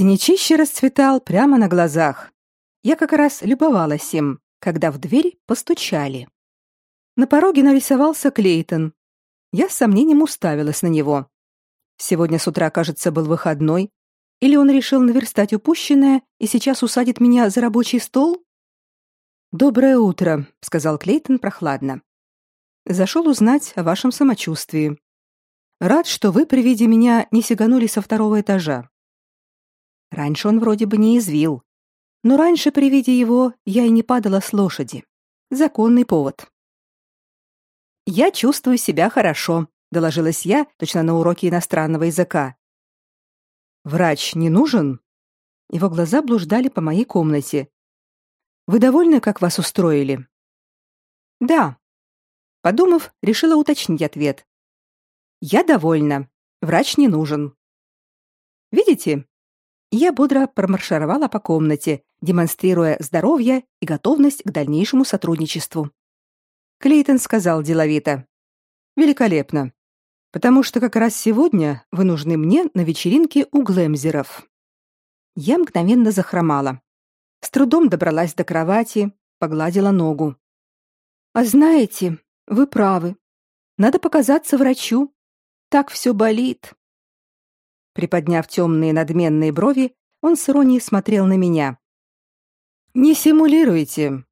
Синячище расцветал прямо на глазах. Я как раз любовалась им, когда в дверь постучали. На пороге нарисовался Клейтон. Я с сомнением уставилась на него. Сегодня с утра, кажется, был выходной. Или он решил наверстать упущенное и сейчас усадит меня за рабочий стол? «Доброе утро», — сказал Клейтон прохладно. «Зашел узнать о вашем самочувствии. Рад, что вы при виде меня не сиганули со второго этажа». Раньше он вроде бы не извил. Но раньше при виде его я и не падала с лошади. Законный повод. «Я чувствую себя хорошо», — доложилась я, точно на уроке иностранного языка. «Врач не нужен?» Его глаза блуждали по моей комнате. «Вы довольны, как вас устроили?» «Да». Подумав, решила уточнить ответ. «Я довольна. Врач не нужен». «Видите?» Я бодро промаршировала по комнате, демонстрируя здоровье и готовность к дальнейшему сотрудничеству. Клейтон сказал деловито. «Великолепно потому что как раз сегодня вы нужны мне на вечеринке у Глэмзеров». Я мгновенно захромала. С трудом добралась до кровати, погладила ногу. «А знаете, вы правы. Надо показаться врачу. Так все болит». Приподняв темные надменные брови, он с иронией смотрел на меня. «Не симулируйте».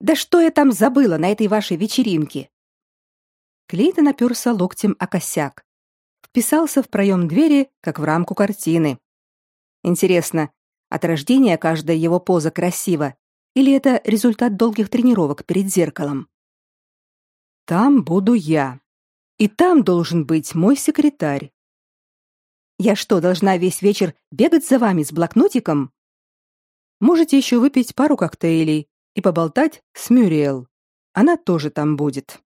«Да что я там забыла на этой вашей вечеринке? Клейтон оперся локтем о косяк. Вписался в проем двери, как в рамку картины. Интересно, от рождения каждая его поза красива, или это результат долгих тренировок перед зеркалом? Там буду я. И там должен быть мой секретарь. Я что, должна весь вечер бегать за вами с блокнотиком? Можете еще выпить пару коктейлей и поболтать с Мюриэл. Она тоже там будет.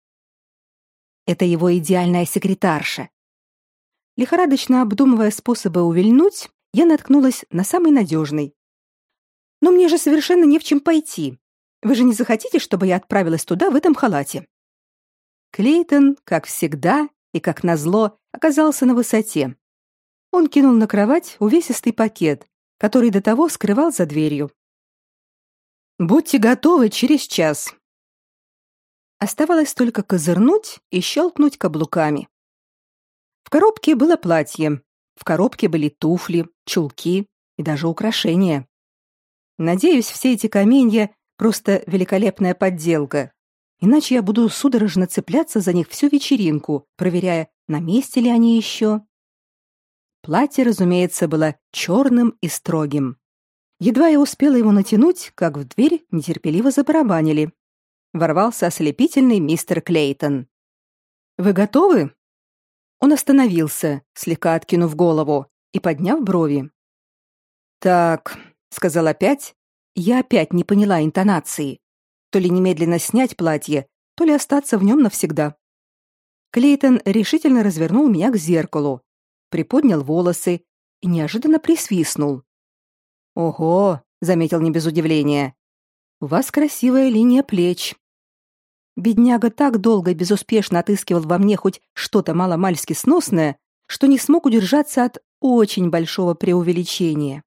Это его идеальная секретарша. Лихорадочно обдумывая способы увильнуть, я наткнулась на самый надежный. Но мне же совершенно не в чем пойти. Вы же не захотите, чтобы я отправилась туда в этом халате? Клейтон, как всегда и как назло, оказался на высоте. Он кинул на кровать увесистый пакет, который до того скрывал за дверью. Будьте готовы через час. Оставалось только козырнуть и щелкнуть каблуками. В коробке было платье, в коробке были туфли, чулки и даже украшения. Надеюсь, все эти каменья просто великолепная подделка. Иначе я буду судорожно цепляться за них всю вечеринку, проверяя, на месте ли они еще. Платье, разумеется, было черным и строгим. Едва я успела его натянуть, как в дверь нетерпеливо забарабанили ворвался ослепительный мистер Клейтон. Вы готовы? Он остановился, слегка откинув голову и подняв брови. Так, сказал опять. Я опять не поняла интонации. То ли немедленно снять платье, то ли остаться в нем навсегда. Клейтон решительно развернул меня к зеркалу, приподнял волосы и неожиданно присвистнул. Ого, заметил не без удивления. У вас красивая линия плеч. Бедняга так долго и безуспешно отыскивал во мне хоть что-то маломальски сносное, что не смог удержаться от очень большого преувеличения.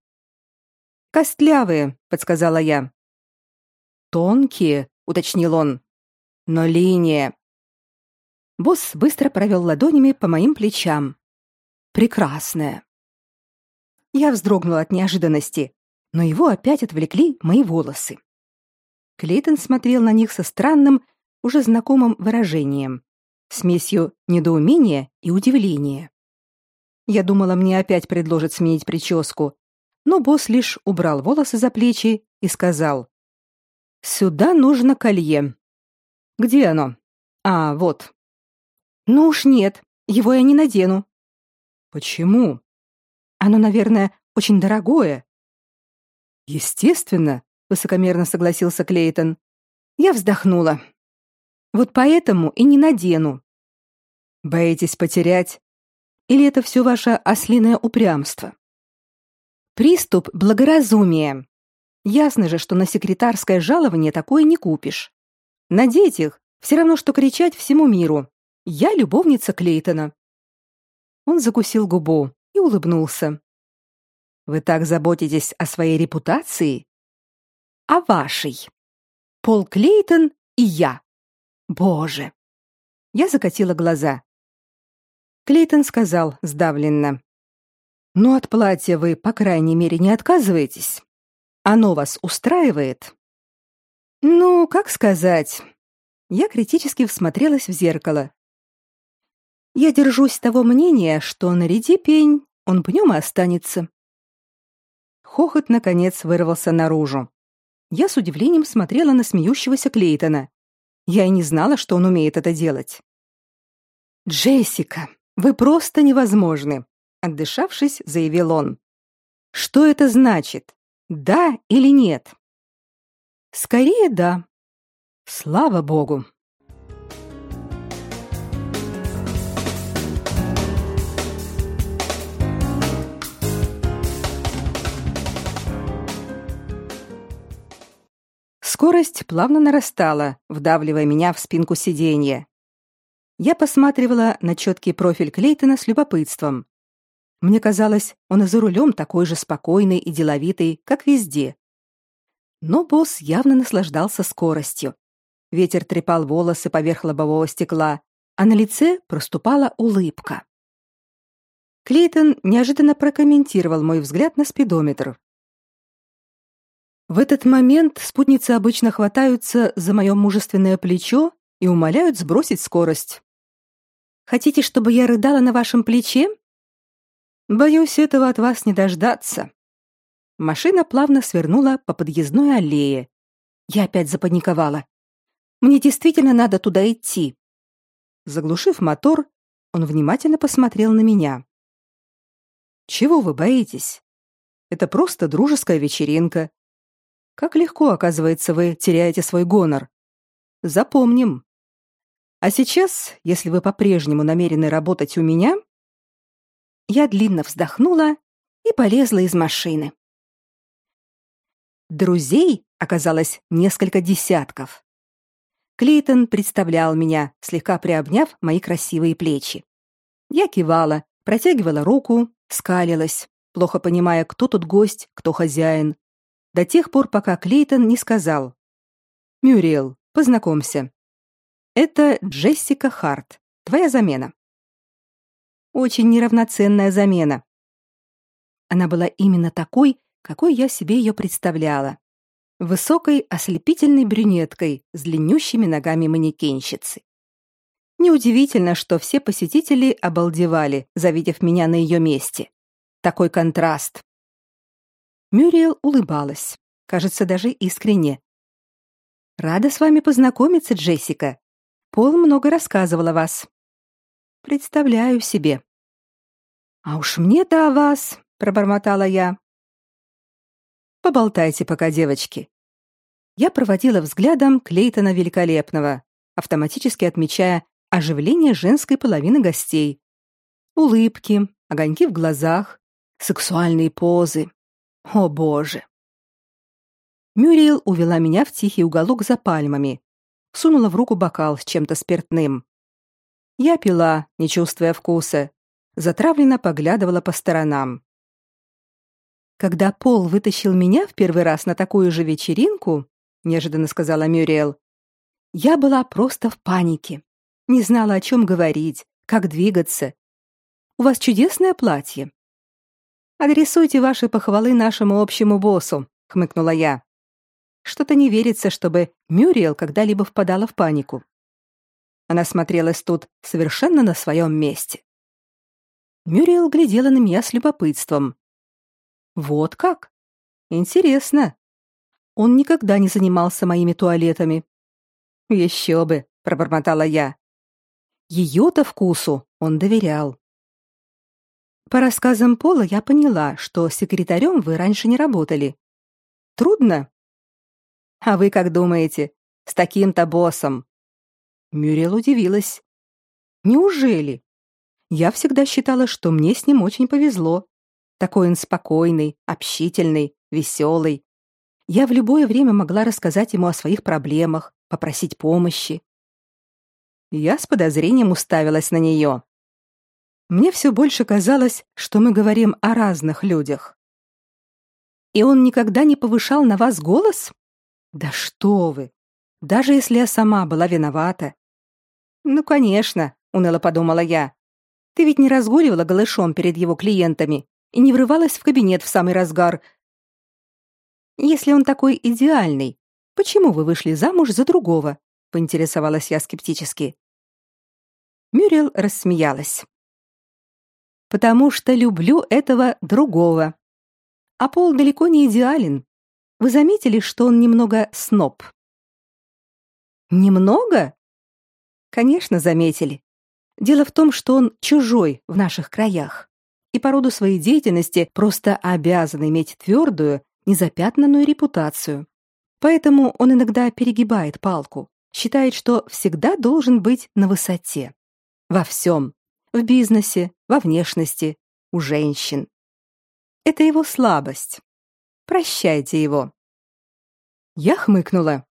«Костлявые», — подсказала я. «Тонкие», — уточнил он. «Но линия...» Босс быстро провел ладонями по моим плечам. «Прекрасная». Я вздрогнула от неожиданности, но его опять отвлекли мои волосы. Клейтон смотрел на них со странным, уже знакомым выражением, смесью недоумения и удивления. Я думала, мне опять предложат сменить прическу, но босс лишь убрал волосы за плечи и сказал: "Сюда нужно колье. Где оно? А, вот. Ну уж нет, его я не надену. Почему? Оно, наверное, очень дорогое. Естественно, высокомерно согласился Клейтон. Я вздохнула. Вот поэтому и не надену. Боитесь потерять? Или это все ваше ослиное упрямство? Приступ благоразумия. Ясно же, что на секретарское жалование такое не купишь. Надеть их все равно, что кричать всему миру. Я любовница Клейтона. Он закусил губу и улыбнулся. Вы так заботитесь о своей репутации? О вашей. Пол Клейтон и я. Боже. Я закатила глаза. Клейтон сказал сдавленно: "Ну от платья вы, по крайней мере, не отказываетесь? Оно вас устраивает?" Ну, как сказать? Я критически всмотрелась в зеркало. Я держусь того мнения, что наряди пень, он пнем и останется. Хохот наконец вырвался наружу. Я с удивлением смотрела на смеющегося Клейтона. Я и не знала, что он умеет это делать. Джессика, вы просто невозможны, отдышавшись, заявил он. Что это значит? Да или нет? Скорее да. Слава богу. Скорость плавно нарастала, вдавливая меня в спинку сиденья. Я посматривала на четкий профиль Клейтона с любопытством. Мне казалось, он и за рулем такой же спокойный и деловитый, как везде. Но босс явно наслаждался скоростью. Ветер трепал волосы поверх лобового стекла, а на лице проступала улыбка. Клейтон неожиданно прокомментировал мой взгляд на спидометр. В этот момент спутницы обычно хватаются за мое мужественное плечо и умоляют сбросить скорость. Хотите, чтобы я рыдала на вашем плече? Боюсь, этого от вас не дождаться. Машина плавно свернула по подъездной аллее. Я опять запаниковала. Мне действительно надо туда идти. Заглушив мотор, он внимательно посмотрел на меня. Чего вы боитесь? Это просто дружеская вечеринка. Как легко, оказывается, вы теряете свой гонор. Запомним. А сейчас, если вы по-прежнему намерены работать у меня, я длинно вздохнула и полезла из машины. Друзей оказалось несколько десятков. Клейтон представлял меня, слегка приобняв мои красивые плечи. Я кивала, протягивала руку, скалилась, плохо понимая, кто тут гость, кто хозяин, до тех пор, пока Клейтон не сказал: "Мюрриел, познакомься. Это Джессика Харт, твоя замена". Очень неравноценная замена. Она была именно такой, какой я себе ее представляла. Высокой, ослепительной брюнеткой с длиннющими ногами манекенщицы. Неудивительно, что все посетители обалдевали, завидев меня на ее месте. Такой контраст. Мюриел улыбалась, кажется, даже искренне. Рада с вами познакомиться, Джессика. Пол много рассказывал о вас. Представляю себе. А уж мне-то о вас, пробормотала я. Поболтайте пока, девочки. Я проводила взглядом Клейтона великолепного, автоматически отмечая оживление женской половины гостей. Улыбки, огоньки в глазах, сексуальные позы, о, боже. Мюриел увела меня в тихий уголок за пальмами, сунула в руку бокал с чем-то спиртным. Я пила, не чувствуя вкуса, затравленно поглядывала по сторонам. Когда Пол вытащил меня в первый раз на такую же вечеринку, неожиданно сказала Мюриел, я была просто в панике. Не знала, о чем говорить, как двигаться. У вас чудесное платье. Адресуйте ваши похвалы нашему общему боссу, хмыкнула я. Что-то не верится, чтобы Мюриел когда-либо впадала в панику. Она смотрелась тут совершенно на своем месте. Мюриел глядела на меня с любопытством. Вот как? Интересно. Он никогда не занимался моими туалетами. Еще бы, пробормотала я. Ее-то вкусу он доверял. По рассказам Пола я поняла, что секретарем вы раньше не работали. Трудно? А вы как думаете, с таким-то боссом? Мюрриел удивилась. Неужели? Я всегда считала, что мне с ним очень повезло. Такой он спокойный, общительный, веселый. Я в любое время могла рассказать ему о своих проблемах, попросить помощи. Я с подозрением уставилась на нее. Мне все больше казалось, что мы говорим о разных людях. И он никогда не повышал на вас голос? Да что вы? Даже если я сама была виновата. Ну, конечно, уныло подумала я. Ты ведь не разгуливала голышом перед его клиентами и не врывалась в кабинет в самый разгар. Если он такой идеальный, почему вы вышли замуж за другого? поинтересовалась я скептически. Мюрриел рассмеялась. Потому что люблю этого другого. А Пол далеко не идеален. Вы заметили, что он немного сноб? Немного? Конечно, заметили. Дело в том, что он чужой в наших краях и по роду своей деятельности просто обязан иметь твердую, незапятнанную репутацию. Поэтому он иногда перегибает палку, считает, что всегда должен быть на высоте. Во всем. В бизнесе, во внешности, у женщин. Это его слабость. Прощайте его. Я хмыкнула.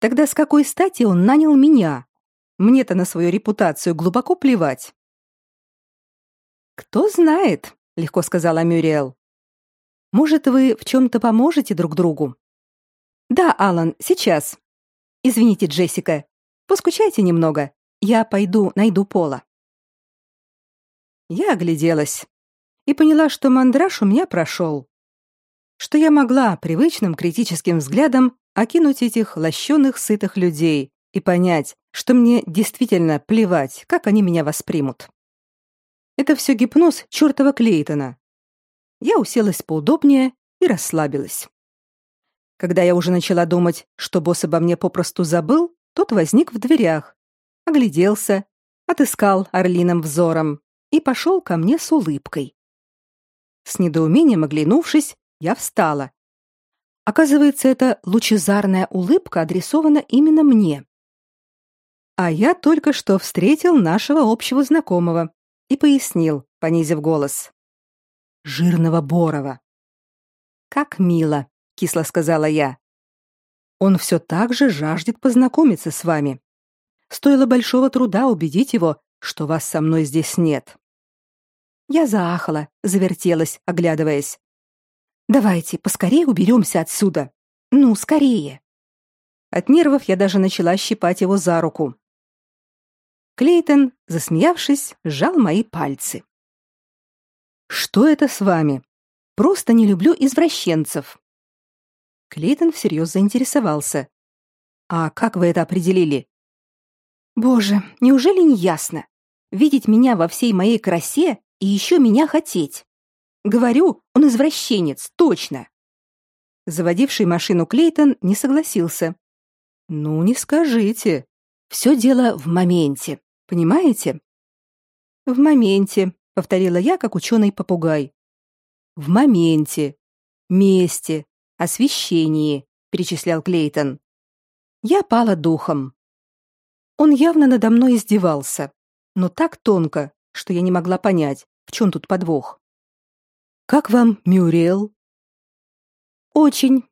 Тогда с какой стати он нанял меня, мне-то на свою репутацию глубоко плевать. Кто знает, легко сказала Мюриэл. Может, вы в чем то поможете друг другу? Да, Алан, сейчас. Извините, Джессика. Поскучайте немного. Я пойду найду Пола. Я огляделась и поняла, что мандраж у меня прошел. Что я могла привычным критическим взглядом окинуть этих лощеных сытых людей и понять, что мне действительно плевать, как они меня воспримут. Это все гипноз чертова Клейтона. Я уселась поудобнее и расслабилась. Когда я уже начала думать, что босс обо мне попросту забыл, тот возник в дверях, огляделся, отыскал орлиным взором и пошел ко мне с улыбкой. С недоумением оглянувшись, я встала. Оказывается, эта лучезарная улыбка адресована именно мне. А я только что встретил нашего общего знакомого и пояснил, понизив голос. Жирного Борова. Как мило, кисло сказала я. Он все так же жаждет познакомиться с вами. Стоило большого труда убедить его, что вас со мной здесь нет. Я заахала, завертелась, оглядываясь. Давайте, поскорее уберемся отсюда. Ну, скорее. От нервов я даже начала щипать его за руку. Клейтон, засмеявшись, сжал мои пальцы. Что это с вами? Просто не люблю извращенцев. Клейтон всерьез заинтересовался. А как вы это определили? Боже, неужели не ясно? Видеть меня во всей моей красе и еще меня хотеть. Говорю, он извращенец, точно. Заводивший машину Клейтон не согласился. Ну, не скажите. Все дело в моменте. Понимаете? В моменте, повторила я, как ученый попугай. В моменте, месте, освещении, перечислял Клейтон. Я пала духом. Он явно надо мной издевался, но так тонко, что я не могла понять, в чем тут подвох. Как вам Мюрриел? Очень.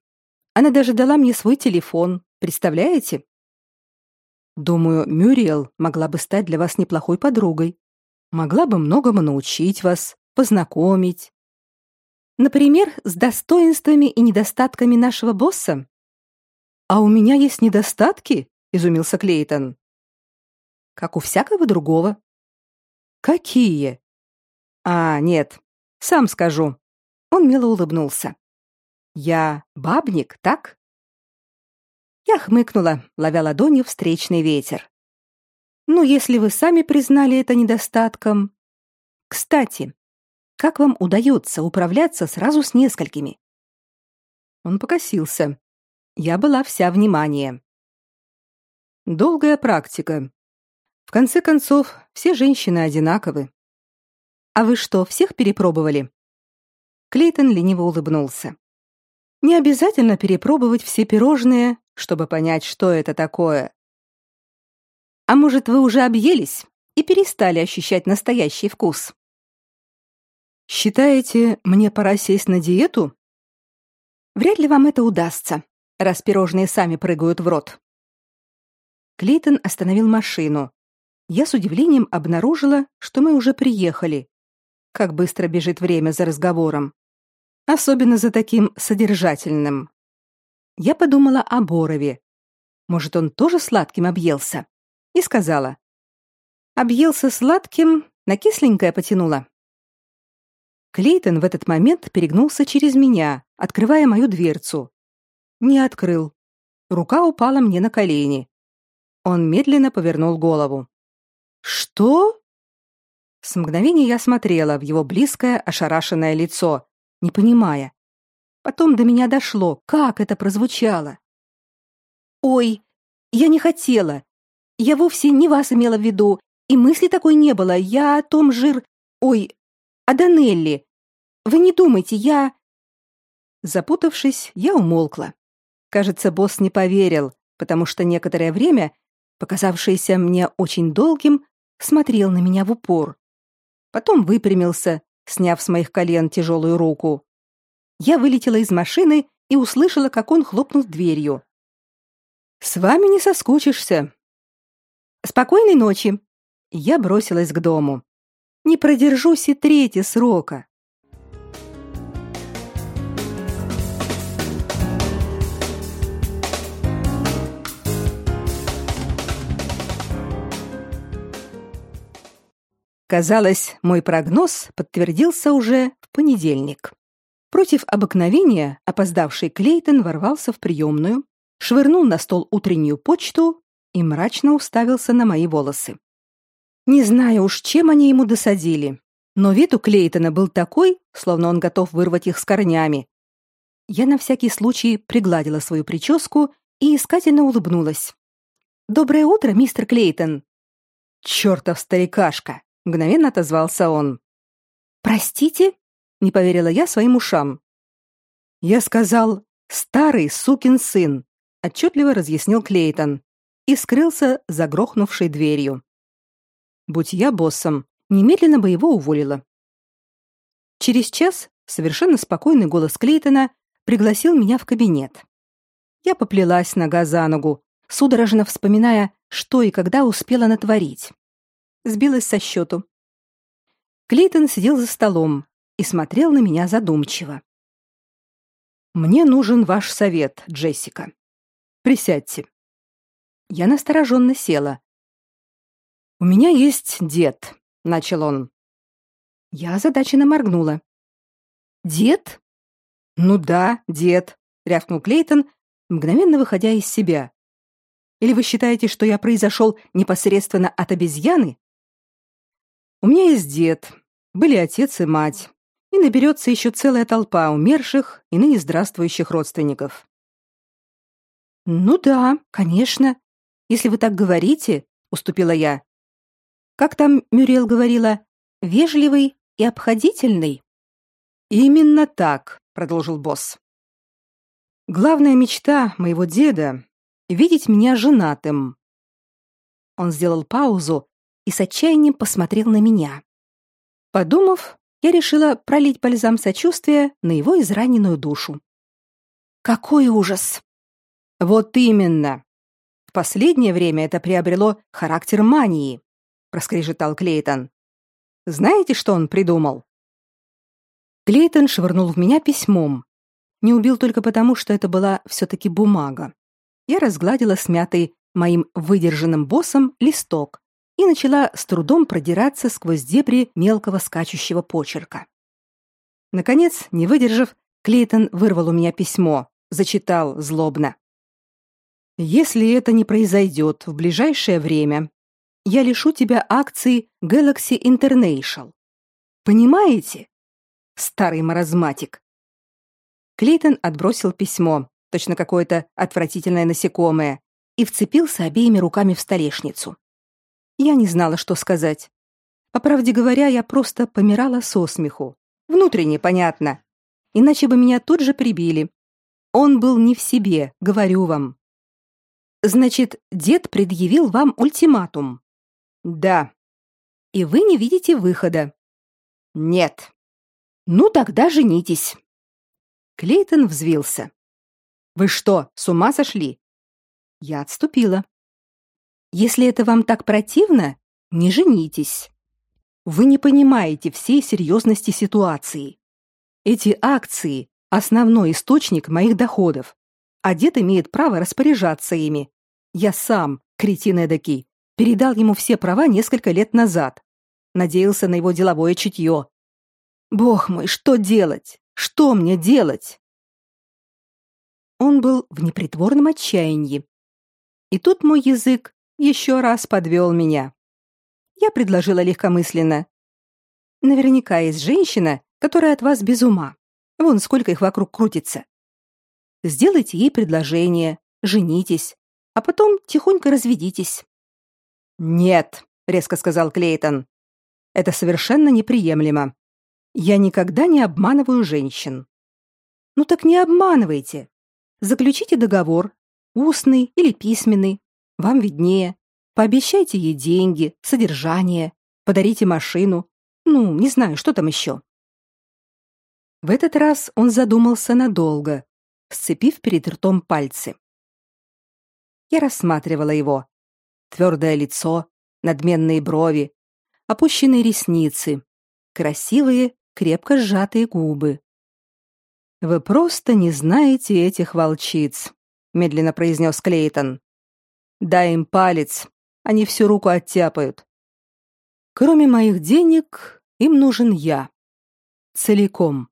Она даже дала мне свой телефон, представляете? Думаю, Мюриел могла бы стать для вас неплохой подругой. Могла бы многому научить вас, познакомить. Например, с достоинствами и недостатками нашего босса. А у меня есть недостатки, изумился Клейтон. Как у всякого другого. Какие? А, нет, сам скажу. Он мило улыбнулся. Я бабник, так? Я хмыкнула, ловя ладонью встречный ветер. Ну, если вы сами признали это недостатком. Кстати, как вам удается управляться сразу с несколькими? Он покосился. Я была вся внимание. Долгая практика. В конце концов, все женщины одинаковы. А вы что, всех перепробовали? Клейтон лениво улыбнулся. Не обязательно перепробовать все пирожные, чтобы понять, что это такое. А может, вы уже объелись и перестали ощущать настоящий вкус? Считаете, мне пора сесть на диету? Вряд ли вам это удастся, раз пирожные сами прыгают в рот. Клейтон остановил машину. Я с удивлением обнаружила, что мы уже приехали. Как быстро бежит время за разговором. особенно за таким содержательным. Я подумала о Борове. Может, он тоже сладким объелся? И сказала: "Объелся сладким, на кисленькое потянула". Клейтон в этот момент перегнулся через меня, открывая мою дверцу. Не открыл. Рука упала мне на колени. Он медленно повернул голову. Что? С мгновения я смотрела в его близкое ошарашенное лицо, не понимая. Потом до меня дошло, как это прозвучало. Ой, я не хотела. Я вовсе не вас имела в виду, и мысли такой не было. Я о том жир, ой, о Данелли. Вы не думайте, я Запутавшись, я умолкла. Кажется, босс не поверил, потому что некоторое время, показавшееся мне очень долгим, смотрел на меня в упор. Потом выпрямился, сняв с моих колен тяжелую руку. Я вылетела из машины и услышала, как он хлопнул дверью. С вами не соскучишься. Спокойной ночи. Я бросилась к дому. Не продержусь и трети срока. Казалось, мой прогноз подтвердился уже в понедельник. Против обыкновения опоздавший Клейтон ворвался в приемную, швырнул на стол утреннюю почту и мрачно уставился на мои волосы. Не знаю уж, чем они ему досадили, но вид у Клейтона был такой, словно он готов вырвать их с корнями. Я на всякий случай пригладила свою прическу и искательно улыбнулась. «Доброе утро, мистер Клейтон!» «Чертов старикашка!» Мгновенно отозвался он. Простите? Не поверила я своим ушам. Я сказал: "Старый сукин сын", отчетливо разъяснил Клейтон и скрылся за грохнувшей дверью. Будь я боссом, немедленно бы его уволила. Через час совершенно спокойный голос Клейтона пригласил меня в кабинет. Я поплелась нога за ногу, судорожно вспоминая, что и когда успела натворить сбилась со счету. Клейтон сидел за столом и смотрел на меня задумчиво. Мне нужен ваш совет, Джессика. Присядьте. Я настороженно села. У меня есть дед, начал он. Я озадаченно моргнула. Дед? Ну да, дед, рявкнул Клейтон, мгновенно выходя из себя. Или вы считаете, что я произошел непосредственно от обезьяны? У меня есть дед, были отец и мать, и наберется еще целая толпа умерших и ныне здравствующих родственников. Ну да, конечно. Если вы так говорите, уступила я. Как там Мюрел говорила, вежливый и обходительный. Именно так, продолжил босс. Главная мечта моего деда видеть меня женатым. Он сделал паузу, и с отчаянием посмотрел на меня. Подумав, я решила пролить бальзам сочувствия на его израненную душу. Какой ужас! Вот именно. В последнее время это приобрело характер мании, проскрежетал Клейтон. Знаете, что он придумал? Клейтон швырнул в меня письмом. Не убил только потому, что это была все таки бумага. Я разгладила смятый моим выдержанным боссом листок и начала с трудом продираться сквозь дебри мелкого скачущего почерка. Наконец, не выдержав, Клейтон вырвал у меня письмо, зачитал злобно. Если это не произойдет в ближайшее время, я лишу тебя акций Galaxy International. Понимаете? Старый маразматик. Клейтон отбросил письмо, точно какое-то отвратительное насекомое, и вцепился обеими руками в столешницу. Я не знала, что сказать. По правде говоря, я просто помирала со смеху. Внутренне, понятно. Иначе бы меня тут же прибили. Он был не в себе, говорю вам. Значит, дед предъявил вам ультиматум. Да. И вы не видите выхода. Нет. Ну тогда женитесь. Клейтон взвился. Вы что, с ума сошли? Я отступила. Если это вам так противно, не женитесь. Вы не понимаете всей серьезности ситуации. Эти акции – основной источник моих доходов, а дед имеет право распоряжаться ими. Я сам, кретин эдакий, передал ему все права несколько лет назад. Надеялся на его деловое чутье. Бог мой, что делать? Что мне делать? Он был в непритворном отчаянии. И тут мой язык еще раз подвел меня. Я предложила легкомысленно. Наверняка есть женщина, которая от вас без ума. Вон сколько их вокруг крутится. Сделайте ей предложение, женитесь, а потом тихонько разведитесь. Нет, резко сказал Клейтон. Это совершенно неприемлемо. Я никогда не обманываю женщин. Ну так не обманывайте. Заключите договор, устный или письменный, вам виднее. Пообещайте ей деньги, содержание, подарите машину. Ну, не знаю, что там еще. В этот раз он задумался надолго, сцепив перед ртом пальцы. Я рассматривала его. Твердое лицо, надменные брови, опущенные ресницы, красивые, крепко сжатые губы. Вы просто не знаете этих волчиц, медленно произнес Клейтон. Дай им палец, они всю руку оттяпают. Кроме моих денег, им нужен я. Целиком.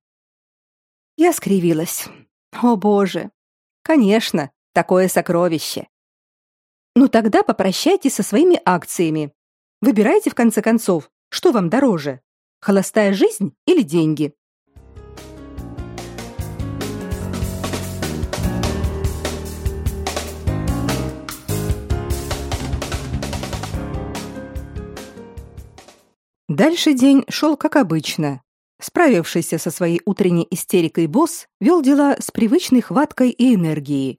Я скривилась. О, боже. Конечно, такое сокровище. Ну тогда попрощайтесь со своими акциями. Выбирайте в конце концов, что вам дороже: холостая жизнь или деньги. Дальше день шел как обычно. Справившийся со своей утренней истерикой босс вел дела с привычной хваткой и энергией.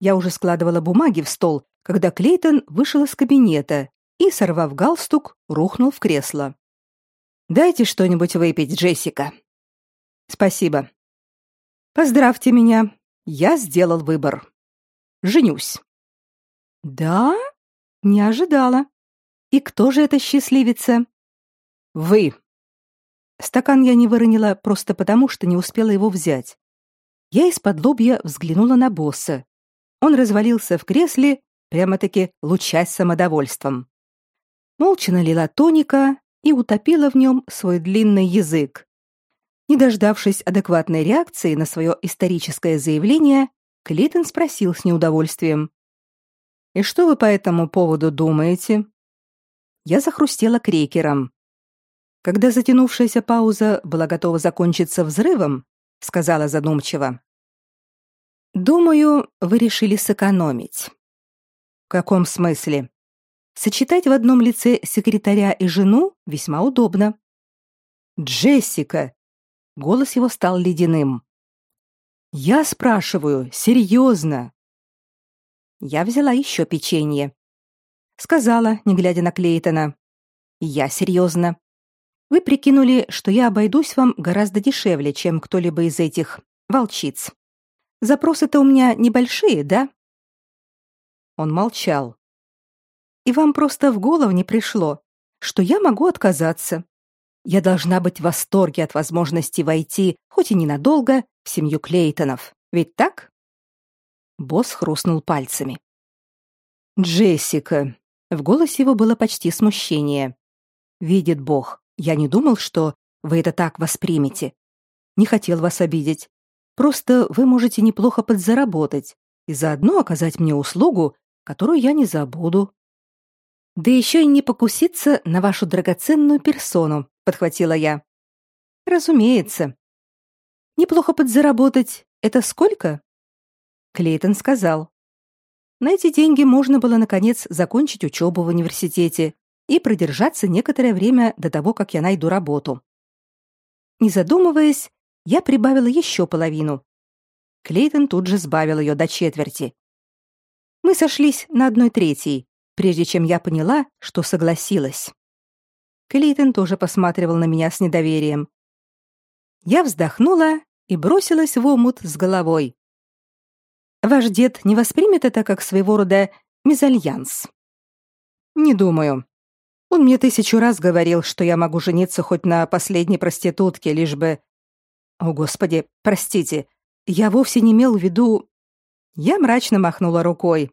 Я уже складывала бумаги в стол, когда Клейтон вышел из кабинета и, сорвав галстук, рухнул в кресло. «Дайте что-нибудь выпить, Джессика». «Спасибо». «Поздравьте меня. Я сделал выбор. Женюсь». «Да? Не ожидала. И кто же эта счастливица?» Вы. Стакан я не выронила просто потому, что не успела его взять. Я из-под лобья взглянула на босса. Он развалился в кресле, прямо-таки лучась самодовольством. Молча налила тоника и утопила в нем свой длинный язык. Не дождавшись адекватной реакции на свое историческое заявление, Клитон спросил с неудовольствием: "И что вы по этому поводу думаете?" Я захрустела крекером. Когда затянувшаяся пауза была готова закончиться взрывом, сказала задумчиво: "Думаю, вы решили сэкономить". "В каком смысле?" "Сочетать в одном лице секретаря и жену весьма удобно". "Джессика", голос его стал ледяным. "Я спрашиваю, серьезно?» Я взяла еще печенье. Сказала, не глядя на Клейтона: "Я серьезно. Вы прикинули, что я обойдусь вам гораздо дешевле, чем кто-либо из этих волчиц. Запросы-то у меня небольшие, да? Он молчал. И вам просто в голову не пришло, что я могу отказаться. Я должна быть в восторге от возможности войти, хоть и ненадолго, в семью Клейтонов. Ведь так? Босс хрустнул пальцами. Джессика. В голосе его было почти смущение. Видит Бог, я не думал, что вы это так воспримете. Не хотел вас обидеть. Просто вы можете неплохо подзаработать и заодно оказать мне услугу, которую я не забуду. Да еще и не покуситься на вашу драгоценную персону, подхватила я. Разумеется. Неплохо подзаработать это сколько? Клейтон сказал. На эти деньги можно было наконец закончить учебу в университете и продержаться некоторое время до того, как я найду работу. Не задумываясь, я прибавила еще половину. Клейтон тут же сбавил ее до четверти. Мы сошлись на одной третьей, прежде чем я поняла, что согласилась. Клейтон тоже посматривал на меня с недоверием. Я вздохнула и бросилась в омут с головой. Ваш дед не воспримет это как своего рода мезальянс. Не думаю. Он мне тысячу раз говорил, что я могу жениться хоть на последней проститутке, лишь бы О, господи, простите. Я вовсе не имел в виду Я мрачно махнула рукой.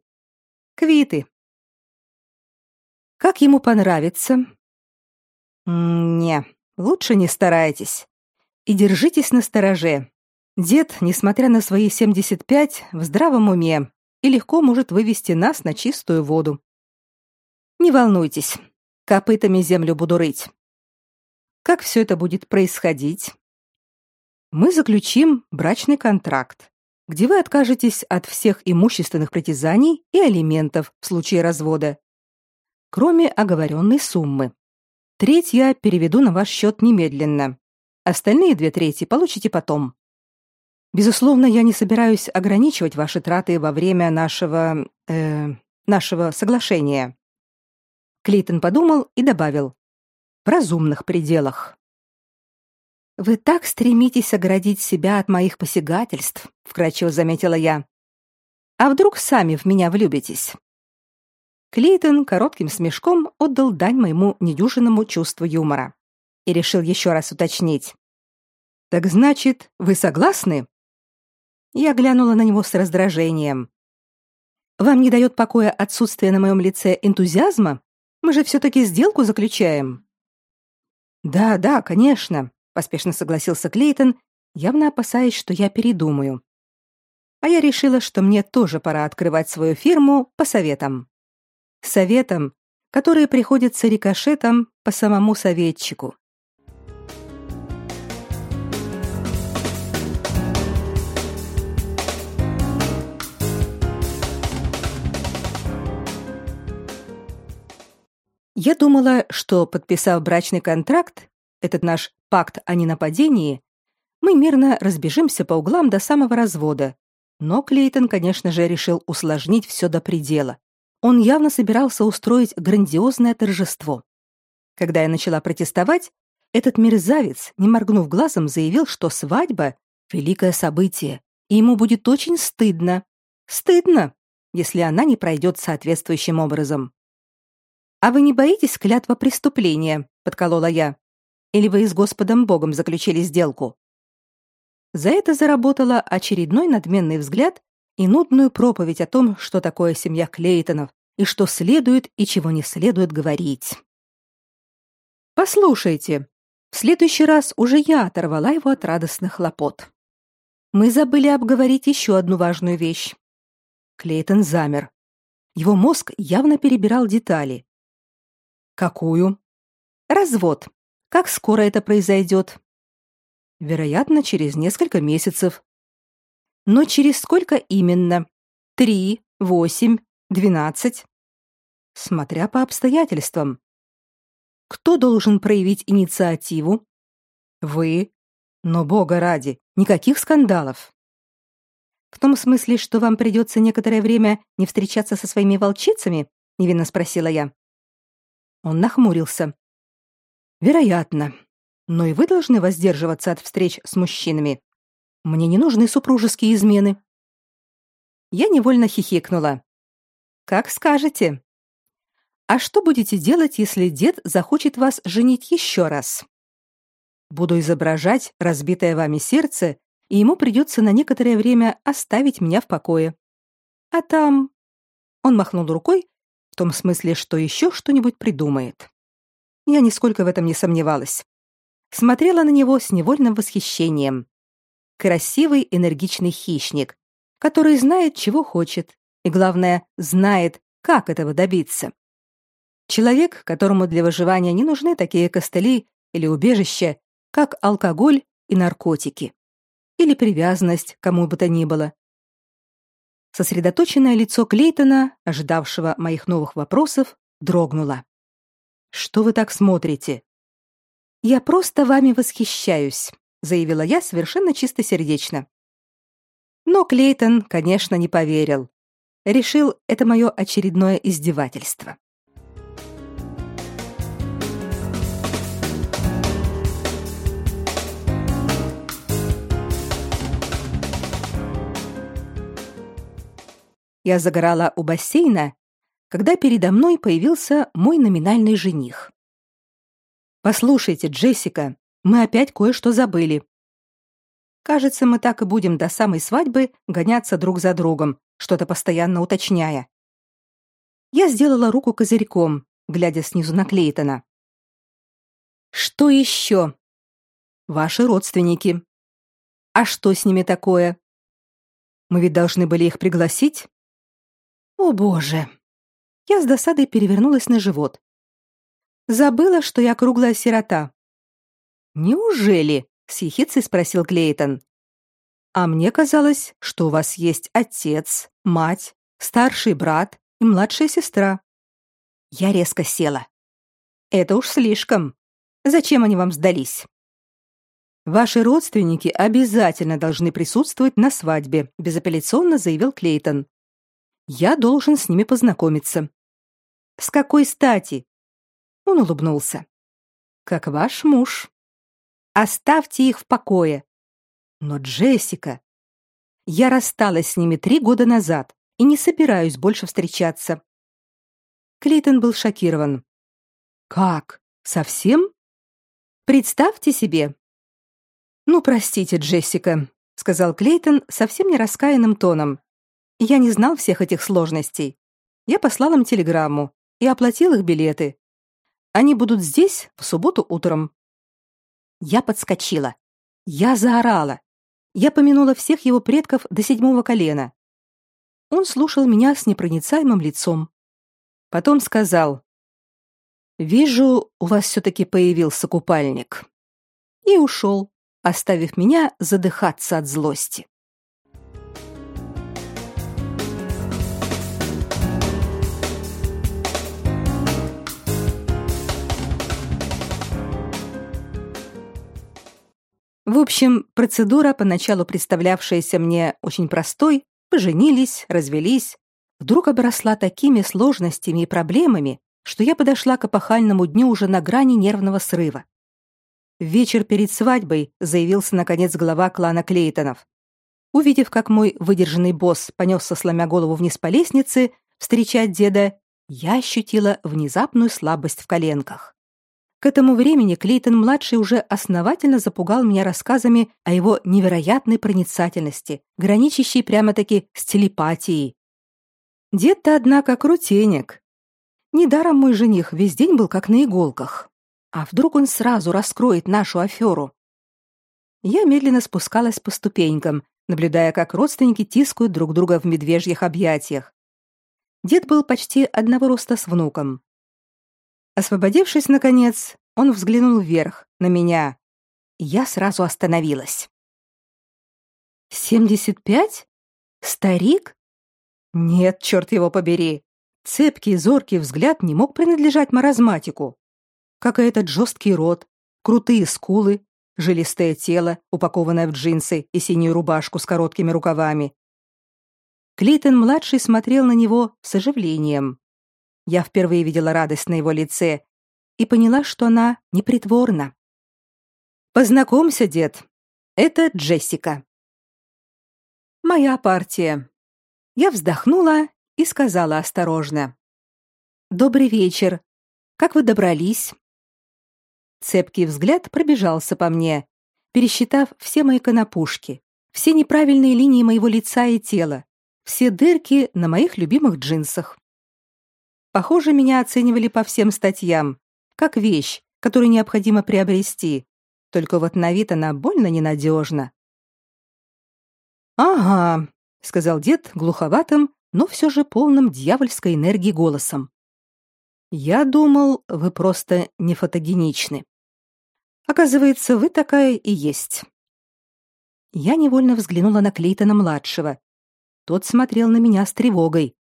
Квиты. Как ему понравится? Не, лучше не старайтесь. И держитесь на стороже. Дед, несмотря на свои 75, в здравом уме и легко может вывести нас на чистую воду. Не волнуйтесь, копытами землю буду рыть. Как все это будет происходить? Мы заключим брачный контракт, где вы откажетесь от всех имущественных притязаний и алиментов в случае развода, кроме оговоренной суммы. Треть я переведу на ваш счет немедленно. Остальные две трети получите потом. Безусловно, я не собираюсь ограничивать ваши траты во время нашего э, нашего соглашения. Клейтон подумал и добавил: в разумных пределах. Вы так стремитесь оградить себя от моих посягательств, вкратчиво заметила я. А вдруг сами в меня влюбитесь? Клейтон коротким смешком отдал дань моему недюжинному чувству юмора и решил еще раз уточнить. Так значит, вы согласны? Я глянула на него с раздражением. Вам не дает покоя отсутствие на моем лице энтузиазма? Мы же все-таки сделку заключаем». «Да, да, конечно», — поспешно согласился Клейтон, явно опасаясь, что я передумаю. А я решила, что мне тоже пора открывать свою фирму по советам. Советам, которые приходятся рикошетом по самому советчику. Я думала, что, подписав брачный контракт, этот наш пакт о ненападении, мы мирно разбежимся по углам до самого развода. Но Клейтон, конечно же, решил усложнить все до предела. Он явно собирался устроить грандиозное торжество. Когда я начала протестовать, этот мерзавец, не моргнув глазом, заявил, что свадьба — великое событие, и ему будет очень стыдно. Стыдно, если она не пройдет соответствующим образом. А вы не боитесь клятва преступления? подколола я. Или вы с Господом Богом заключили сделку? За это заработала очередной надменный взгляд и нудную проповедь о том, что такое семья Клейтонов и что следует и чего не следует говорить. Послушайте, в следующий раз уже я оторвала его от радостных хлопот. Мы забыли обговорить еще одну важную вещь. Клейтон замер. Его мозг явно перебирал детали, Какую? Развод. Как скоро это произойдет? Вероятно, через несколько месяцев. Но через сколько именно? Три, восемь, двенадцать? Смотря по обстоятельствам. Кто должен проявить инициативу? Вы. Но, бога ради, никаких скандалов. В том смысле, что вам придется некоторое время не встречаться со своими волчицами? Невинно спросила я. Он нахмурился. Вероятно. Но и вы должны воздерживаться от встреч с мужчинами. Мне не нужны супружеские измены. Я невольно хихикнула. Как скажете. А что будете делать, если дед захочет вас женить еще раз? Буду изображать разбитое вами сердце, и ему придется на некоторое время оставить меня в покое. А там Он махнул рукой в том смысле, что еще что-нибудь придумает. Я нисколько в этом не сомневалась. Смотрела на него с невольным восхищением. Красивый, энергичный хищник, который знает, чего хочет, и главное, знает, как этого добиться. Человек, которому для выживания не нужны такие костыли или убежища, как алкоголь и наркотики, или привязанность кому бы то ни было, Сосредоточенное лицо Клейтона, ожидавшего моих новых вопросов, дрогнуло. Что вы так смотрите? Я просто вами восхищаюсь, заявила я совершенно чистосердечно. Но Клейтон, конечно, не поверил. Решил, это мое очередное издевательство. Я загорала у бассейна, когда передо мной появился мой номинальный жених. Послушайте, Джессика, мы опять кое-что забыли. Кажется, мы так и будем до самой свадьбы гоняться друг за другом, что-то постоянно уточняя. Я сделала руку козырьком, глядя снизу на Клейтона. Что еще? Ваши родственники. А что с ними такое? Мы ведь должны были их пригласить. О, боже. Я с досадой перевернулась на живот. Забыла, что я круглая сирота. Неужели? с ехицей спросил Клейтон. А мне казалось, что у вас есть отец, мать, старший брат и младшая сестра. Я резко села. Это уж слишком. Зачем они вам сдались? Ваши родственники обязательно должны присутствовать на свадьбе, безапелляционно заявил Клейтон. Я должен с ними познакомиться. С какой стати? Он улыбнулся. Как ваш муж. Оставьте их в покое. Но Джессика, я рассталась с ними три года назад и не собираюсь больше встречаться. Клейтон был шокирован. Как? Совсем? Представьте себе. Ну, простите, Джессика, сказал Клейтон совсем не раскаянным тоном. Я не знал всех этих сложностей. Я послал им телеграмму и оплатил их билеты. Они будут здесь в субботу утром. Я подскочила. Я заорала. Я помянула всех его предков до седьмого колена. Он слушал меня с непроницаемым лицом. Потом сказал: "Вижу, у вас все таки появился купальник". И ушел, оставив меня задыхаться от злости. В общем, процедура, поначалу представлявшаяся мне очень простой, поженились, развелись, вдруг обросла такими сложностями и проблемами, что я подошла к эпохальному дню уже на грани нервного срыва. Вечер перед свадьбой заявился наконец глава клана Клейтонов. Увидев, как мой выдержанный босс понесся, сломя голову вниз по лестнице, встречать деда, я ощутила внезапную слабость в коленках. К этому времени Клейтон-младший уже основательно запугал меня рассказами о его невероятной проницательности, граничащей прямо-таки с телепатией. Дед-то, однако, крутенек. Недаром мой жених весь день был как на иголках. А вдруг он сразу раскроет нашу аферу? Я медленно спускалась по ступенькам, наблюдая, как родственники тискают друг друга в медвежьих объятиях. Дед был почти одного роста с внуком. Освободившись, наконец, он взглянул вверх, на меня. я сразу остановилась. «Семьдесят пять? Старик? Нет, черт его побери. Цепкий, зоркий взгляд не мог принадлежать маразматику. Как и этот жесткий рот, крутые скулы, жилистое тело, упакованное в джинсы и синюю рубашку с короткими рукавами. Клейтон-младший смотрел на него с оживлением. Я впервые видела радость на его лице и поняла, что она непритворна. Познакомься, дед. Это Джессика. Моя партия. Я вздохнула и сказала осторожно: Добрый вечер. Как вы добрались? Цепкий взгляд пробежался по мне, пересчитав все мои конопушки, все неправильные линии моего лица и тела, все дырки на моих любимых джинсах. Похоже, меня оценивали по всем статьям, как вещь, которую необходимо приобрести. Только вот на вид она больно ненадежна. «Ага», — сказал дед глуховатым, но все же полным дьявольской энергии голосом. «Я думал, вы просто не фотогеничны. Оказывается, вы такая и есть». Я невольно взглянула на Клейтона-младшего. Тот смотрел на меня с тревогой.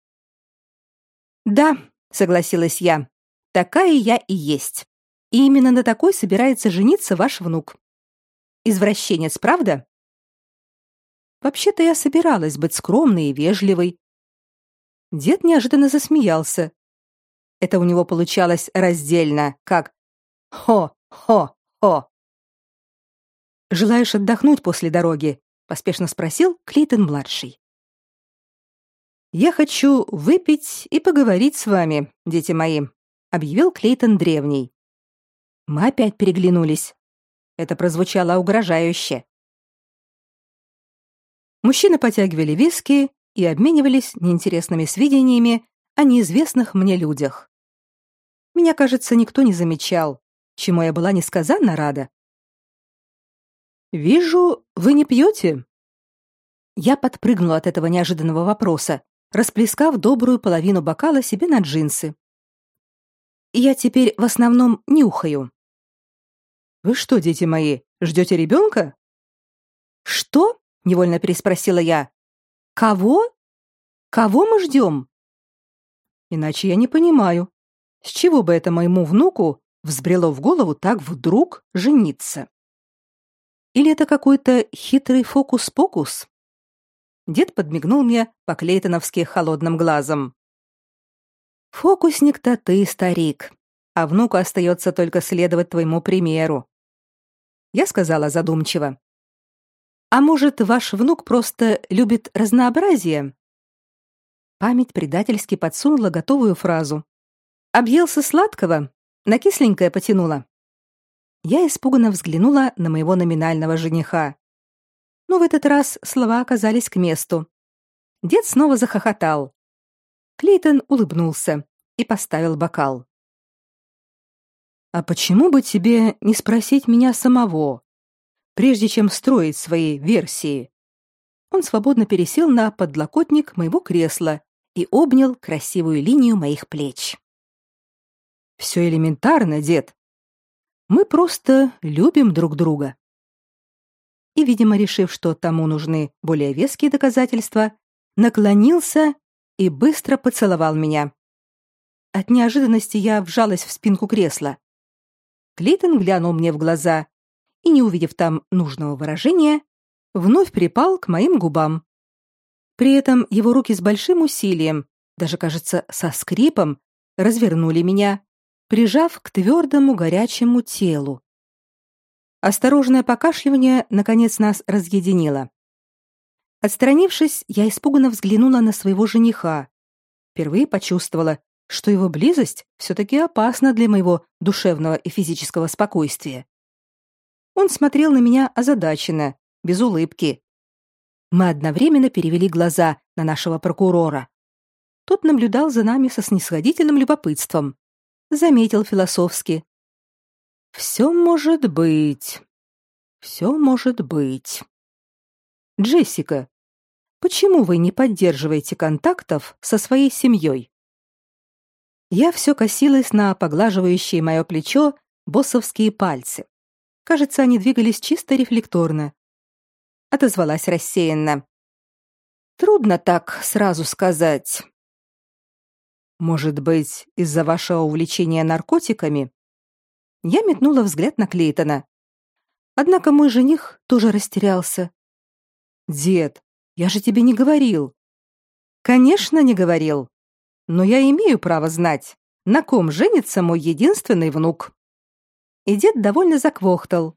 «Да, согласилась я. Такая я и есть. И именно на такой собирается жениться ваш внук. Извращенец, правда? Вообще-то я собиралась быть скромной и вежливой. Дед неожиданно засмеялся. Это у него получалось раздельно, как «хо-хо-хо». «Желаешь отдохнуть после дороги?» — поспешно спросил Клейтон-младший. Я хочу выпить и поговорить с вами, дети мои, объявил Клейтон древний. Мы опять переглянулись. Это прозвучало угрожающе. Мужчины потягивали виски и обменивались неинтересными сведениями о неизвестных мне людях. Меня, кажется, никто не замечал, чему я была несказанно рада. «Вижу, вы не пьете?» Я подпрыгнула от этого неожиданного вопроса, расплескав добрую половину бокала себе на джинсы. «Я теперь в основном нюхаю». «Вы что, дети мои, ждете ребенка?» «Что?» — невольно переспросила я. «Кого? Кого мы ждем?» «Иначе я не понимаю, с чего бы это моему внуку взбрело в голову так вдруг жениться?» Или это какой-то хитрый фокус-покус? Дед подмигнул мне по-клейтоновски холодным глазом. Фокусник-то ты, старик, а внуку остается только следовать твоему примеру. Я сказала задумчиво. А может, ваш внук просто любит разнообразие? Память предательски подсунула готовую фразу. Объелся сладкого, на кисленькое потянула. Я испуганно взглянула на моего номинального жениха. Но в этот раз слова оказались к месту. Дед снова захохотал. Клейтон улыбнулся и поставил бокал. А почему бы тебе не спросить меня самого, прежде чем строить свои версии? Он свободно пересел на подлокотник моего кресла и обнял красивую линию моих плеч. Все элементарно, дед. Мы просто любим друг друга. И, видимо, решив, что тому нужны более веские доказательства, наклонился и быстро поцеловал меня. От неожиданности я вжалась в спинку кресла. Клейтон глянул мне в глаза и, не увидев там нужного выражения, вновь припал к моим губам. При этом его руки с большим усилием, даже, кажется, со скрипом, развернули меня прижав к твердому горячему телу. Осторожное покашливание наконец нас разъединило. Отстранившись, я испуганно взглянула на своего жениха. Впервые почувствовала, что его близость все-таки опасна для моего душевного и физического спокойствия. Он смотрел на меня озадаченно, без улыбки. Мы одновременно перевели глаза на нашего прокурора. Тот наблюдал за нами со снисходительным любопытством заметил философски. «Все может быть. Все может быть. Джессика, почему вы не поддерживаете контактов со своей семьей?» Я все косилась на поглаживающие мое плечо боссовские пальцы. Кажется, они двигались чисто рефлекторно. Отозвалась рассеянно. Трудно так сразу сказать. Может быть, из-за вашего увлечения наркотиками? Я метнула взгляд на Клейтона. Однако мой жених тоже растерялся. Дед, я же тебе не говорил. Конечно, не говорил. Но я имею право знать, на ком женится мой единственный внук. И дед довольно заквохтал.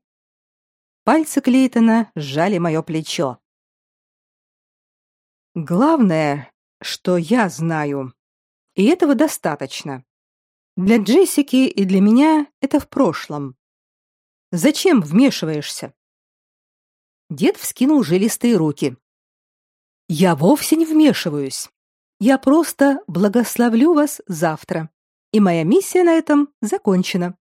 Пальцы Клейтона сжали мое плечо. Главное, что я знаю, и этого достаточно. Для Джессики и для меня это в прошлом. Зачем вмешиваешься? Дед вскинул жилистые руки. Я вовсе не вмешиваюсь. Я просто благословлю вас завтра, и моя миссия на этом закончена.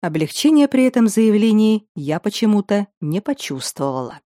Облегчения при этом заявлении я почему-то не почувствовала.